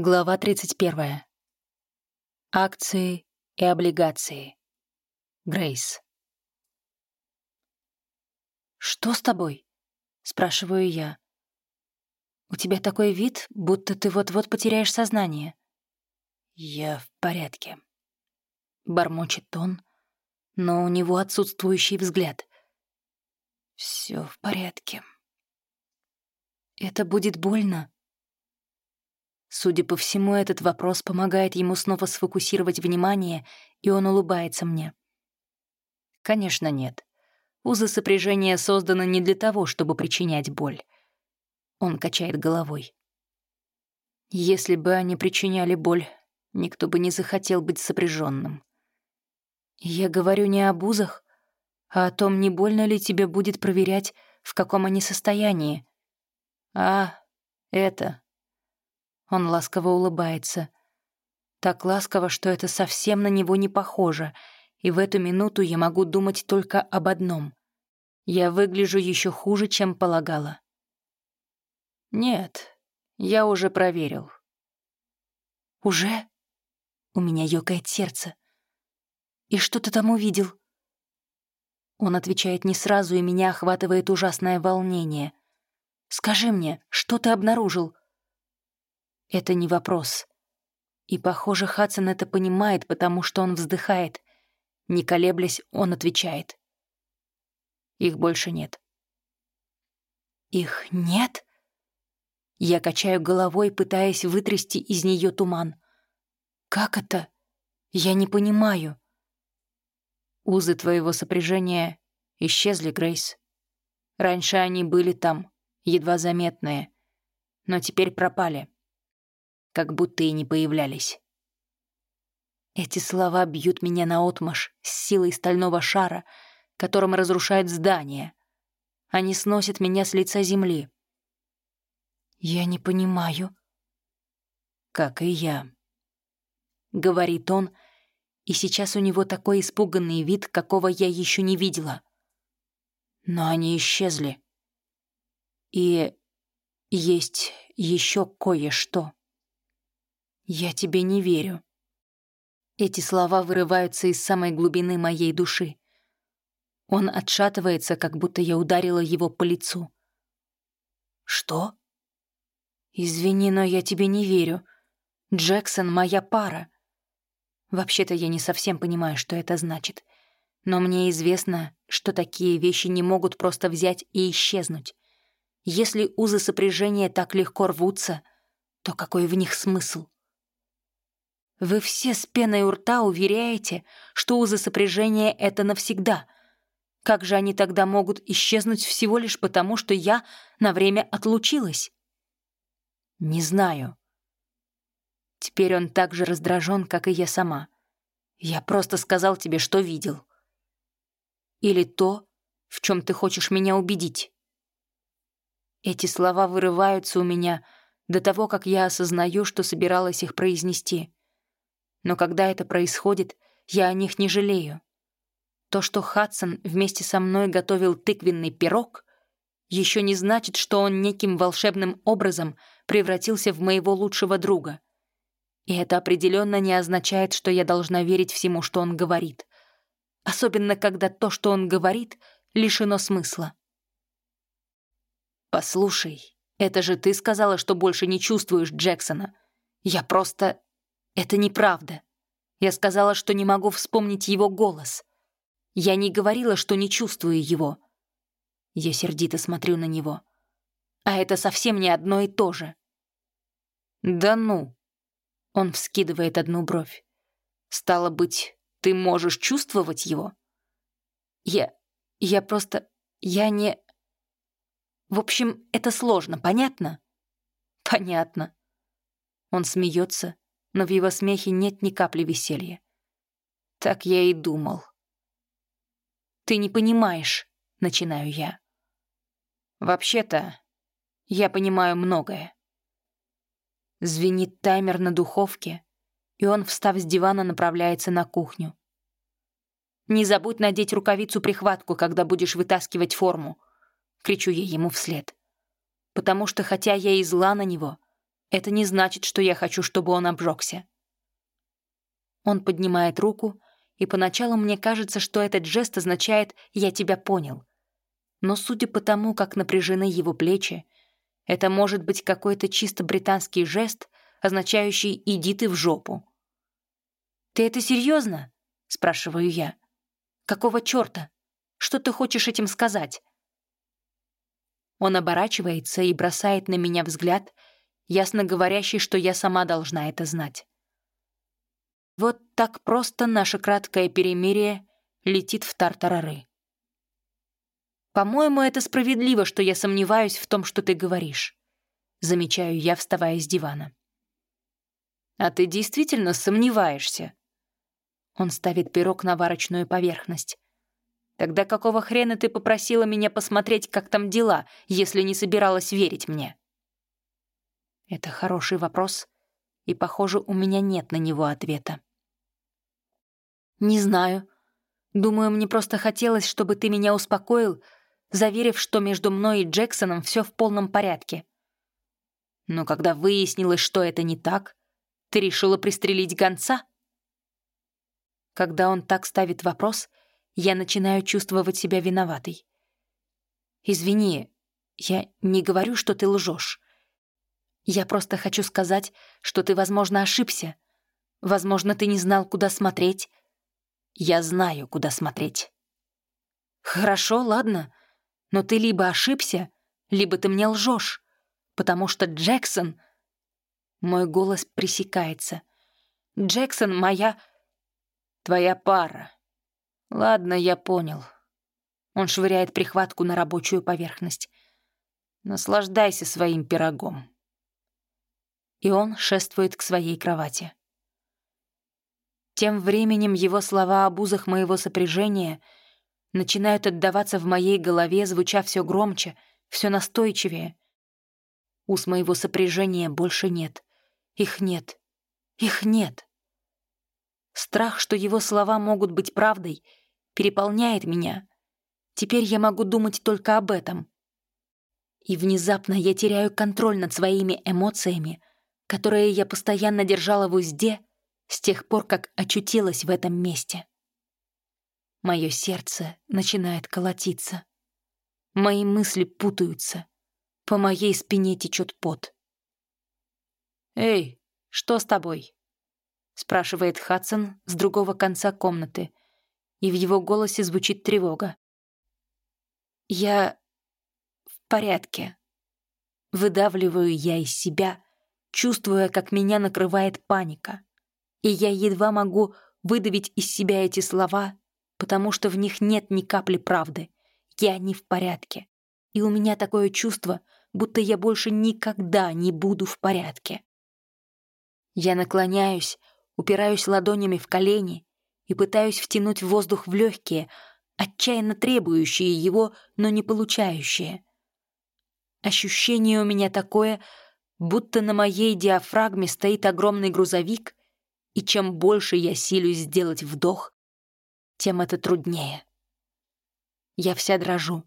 Глава 31. Акции и облигации. Грейс. «Что с тобой?» — спрашиваю я. «У тебя такой вид, будто ты вот-вот потеряешь сознание». «Я в порядке», — бормочет он, но у него отсутствующий взгляд. Все в порядке». «Это будет больно?» Судя по всему, этот вопрос помогает ему снова сфокусировать внимание, и он улыбается мне. Конечно, нет. Узы сопряжения созданы не для того, чтобы причинять боль. Он качает головой. Если бы они причиняли боль, никто бы не захотел быть сопряженным. Я говорю не об узах, а о том, не больно ли тебе будет проверять, в каком они состоянии. А, это... Он ласково улыбается. Так ласково, что это совсем на него не похоже, и в эту минуту я могу думать только об одном. Я выгляжу еще хуже, чем полагала. «Нет, я уже проверил». «Уже?» У меня ёкает сердце. «И что ты там увидел?» Он отвечает не сразу, и меня охватывает ужасное волнение. «Скажи мне, что ты обнаружил?» Это не вопрос. И, похоже, Хадсон это понимает, потому что он вздыхает. Не колеблясь, он отвечает. Их больше нет. Их нет? Я качаю головой, пытаясь вытрясти из нее туман. Как это? Я не понимаю. Узы твоего сопряжения исчезли, Грейс. Раньше они были там, едва заметные, но теперь пропали как будто и не появлялись. Эти слова бьют меня наотмашь с силой стального шара, которым разрушают здание. Они сносят меня с лица земли. «Я не понимаю». «Как и я», — говорит он, и сейчас у него такой испуганный вид, какого я еще не видела. Но они исчезли. И есть еще кое-что. «Я тебе не верю». Эти слова вырываются из самой глубины моей души. Он отшатывается, как будто я ударила его по лицу. «Что?» «Извини, но я тебе не верю. Джексон — моя пара». Вообще-то я не совсем понимаю, что это значит. Но мне известно, что такие вещи не могут просто взять и исчезнуть. Если узы сопряжения так легко рвутся, то какой в них смысл? Вы все с пеной у рта уверяете, что узы сопряжения — это навсегда. Как же они тогда могут исчезнуть всего лишь потому, что я на время отлучилась? Не знаю. Теперь он так же раздражен, как и я сама. Я просто сказал тебе, что видел. Или то, в чем ты хочешь меня убедить. Эти слова вырываются у меня до того, как я осознаю, что собиралась их произнести но когда это происходит, я о них не жалею. То, что Хадсон вместе со мной готовил тыквенный пирог, еще не значит, что он неким волшебным образом превратился в моего лучшего друга. И это определенно не означает, что я должна верить всему, что он говорит. Особенно, когда то, что он говорит, лишено смысла. «Послушай, это же ты сказала, что больше не чувствуешь Джексона. Я просто это неправда. Я сказала, что не могу вспомнить его голос. Я не говорила, что не чувствую его. Я сердито смотрю на него. А это совсем не одно и то же. «Да ну!» Он вскидывает одну бровь. «Стало быть, ты можешь чувствовать его?» «Я... я просто... я не...» «В общем, это сложно, понятно?» «Понятно». Он смеется, но в его смехе нет ни капли веселья. Так я и думал. «Ты не понимаешь», — начинаю я. «Вообще-то, я понимаю многое». Звенит таймер на духовке, и он, встав с дивана, направляется на кухню. «Не забудь надеть рукавицу-прихватку, когда будешь вытаскивать форму», — кричу я ему вслед. Потому что, хотя я и зла на него, это не значит, что я хочу, чтобы он обжегся. Он поднимает руку, и поначалу мне кажется, что этот жест означает «я тебя понял». Но судя по тому, как напряжены его плечи, это может быть какой-то чисто британский жест, означающий «иди ты в жопу». «Ты это серьезно? спрашиваю я. «Какого чёрта? Что ты хочешь этим сказать?» Он оборачивается и бросает на меня взгляд, ясно говорящий, что я сама должна это знать. Вот так просто наше краткое перемирие летит в тартарары. «По-моему, это справедливо, что я сомневаюсь в том, что ты говоришь», замечаю я, вставая с дивана. «А ты действительно сомневаешься?» Он ставит пирог на варочную поверхность. «Тогда какого хрена ты попросила меня посмотреть, как там дела, если не собиралась верить мне?» Это хороший вопрос, и, похоже, у меня нет на него ответа. «Не знаю. Думаю, мне просто хотелось, чтобы ты меня успокоил, заверив, что между мной и Джексоном все в полном порядке. Но когда выяснилось, что это не так, ты решила пристрелить гонца?» Когда он так ставит вопрос, я начинаю чувствовать себя виноватой. «Извини, я не говорю, что ты лжешь. Я просто хочу сказать, что ты, возможно, ошибся. Возможно, ты не знал, куда смотреть. Я знаю, куда смотреть. Хорошо, ладно. Но ты либо ошибся, либо ты мне лжешь, потому что Джексон... Мой голос пресекается. Джексон — моя... Твоя пара. Ладно, я понял. Он швыряет прихватку на рабочую поверхность. Наслаждайся своим пирогом и он шествует к своей кровати. Тем временем его слова об узах моего сопряжения начинают отдаваться в моей голове, звуча все громче, все настойчивее. Уз моего сопряжения больше нет. Их нет. Их нет. Страх, что его слова могут быть правдой, переполняет меня. Теперь я могу думать только об этом. И внезапно я теряю контроль над своими эмоциями, которое я постоянно держала в узде с тех пор, как очутилась в этом месте. Мое сердце начинает колотиться. Мои мысли путаются. По моей спине течет пот. «Эй, что с тобой?» — спрашивает Хадсон с другого конца комнаты, и в его голосе звучит тревога. «Я в порядке». Выдавливаю я из себя, чувствуя, как меня накрывает паника. И я едва могу выдавить из себя эти слова, потому что в них нет ни капли правды. Я не в порядке. И у меня такое чувство, будто я больше никогда не буду в порядке. Я наклоняюсь, упираюсь ладонями в колени и пытаюсь втянуть воздух в легкие, отчаянно требующие его, но не получающие. Ощущение у меня такое, будто на моей диафрагме стоит огромный грузовик, и чем больше я силюсь сделать вдох, тем это труднее. Я вся дрожу.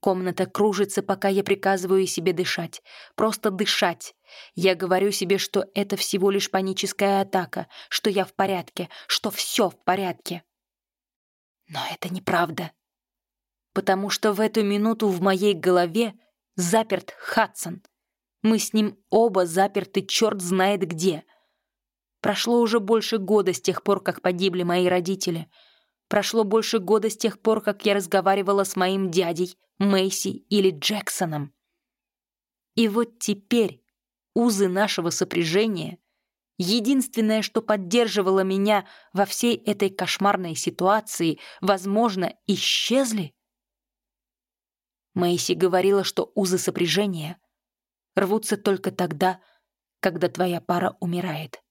Комната кружится, пока я приказываю себе дышать. Просто дышать. Я говорю себе, что это всего лишь паническая атака, что я в порядке, что все в порядке. Но это неправда. Потому что в эту минуту в моей голове заперт Хадсон, мы с ним оба заперты черт знает где. Прошло уже больше года с тех пор, как погибли мои родители. Прошло больше года с тех пор, как я разговаривала с моим дядей, Мэйси или Джексоном. И вот теперь узы нашего сопряжения, единственное, что поддерживало меня во всей этой кошмарной ситуации, возможно, исчезли? Мэйси говорила, что узы сопряжения — рвутся только тогда, когда твоя пара умирает.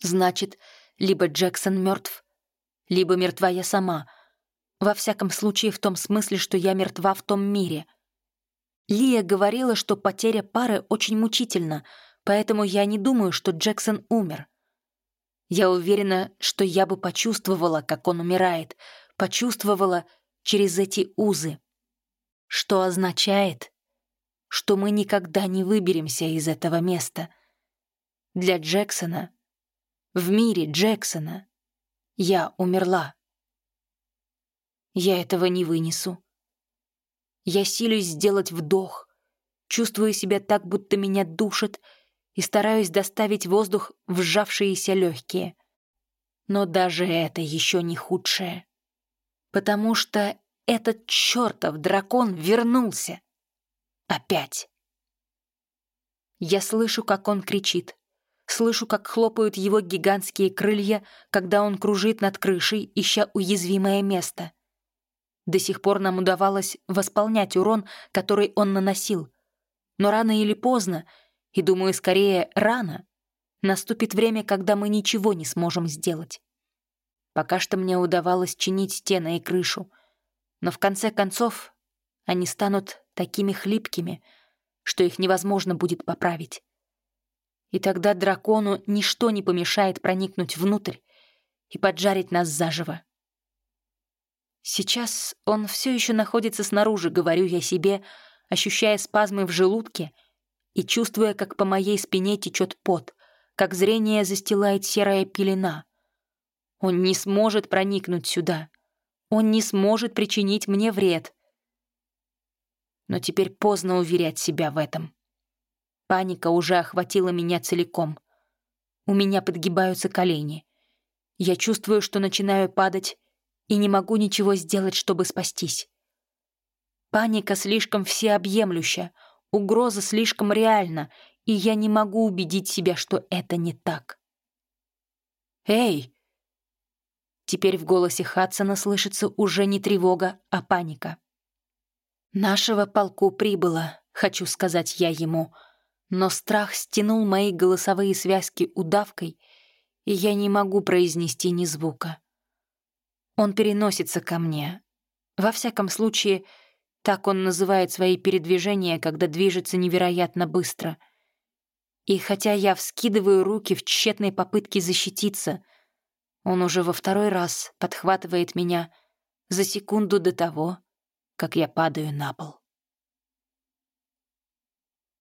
Значит, либо Джексон мертв, либо мертва я сама. Во всяком случае, в том смысле, что я мертва в том мире. Лия говорила, что потеря пары очень мучительна, поэтому я не думаю, что Джексон умер. Я уверена, что я бы почувствовала, как он умирает, почувствовала через эти узы. Что означает, что мы никогда не выберемся из этого места. Для Джексона, в мире Джексона, я умерла. Я этого не вынесу. Я силюсь сделать вдох, чувствую себя так, будто меня душит, и стараюсь доставить воздух в сжавшиеся легкие. Но даже это еще не худшее. Потому что этот чертов дракон вернулся. Опять. Я слышу, как он кричит. Слышу, как хлопают его гигантские крылья, когда он кружит над крышей, ища уязвимое место. До сих пор нам удавалось восполнять урон, который он наносил. Но рано или поздно, и думаю, скорее рано, наступит время, когда мы ничего не сможем сделать. Пока что мне удавалось чинить стены и крышу, но в конце концов они станут такими хлипкими, что их невозможно будет поправить. И тогда дракону ничто не помешает проникнуть внутрь и поджарить нас заживо. Сейчас он все еще находится снаружи, говорю я себе, ощущая спазмы в желудке и чувствуя, как по моей спине течет пот, как зрение застилает серая пелена. Он не сможет проникнуть сюда. Он не сможет причинить мне вред. Но теперь поздно уверять себя в этом. Паника уже охватила меня целиком. У меня подгибаются колени. Я чувствую, что начинаю падать, и не могу ничего сделать, чтобы спастись. Паника слишком всеобъемлюща, угроза слишком реальна, и я не могу убедить себя, что это не так. «Эй!» Теперь в голосе Хадсона слышится уже не тревога, а паника. «Нашего полку прибыло», — хочу сказать я ему, но страх стянул мои голосовые связки удавкой, и я не могу произнести ни звука. Он переносится ко мне. Во всяком случае, так он называет свои передвижения, когда движется невероятно быстро. И хотя я вскидываю руки в тщетной попытке защититься, он уже во второй раз подхватывает меня за секунду до того, как я падаю на пол.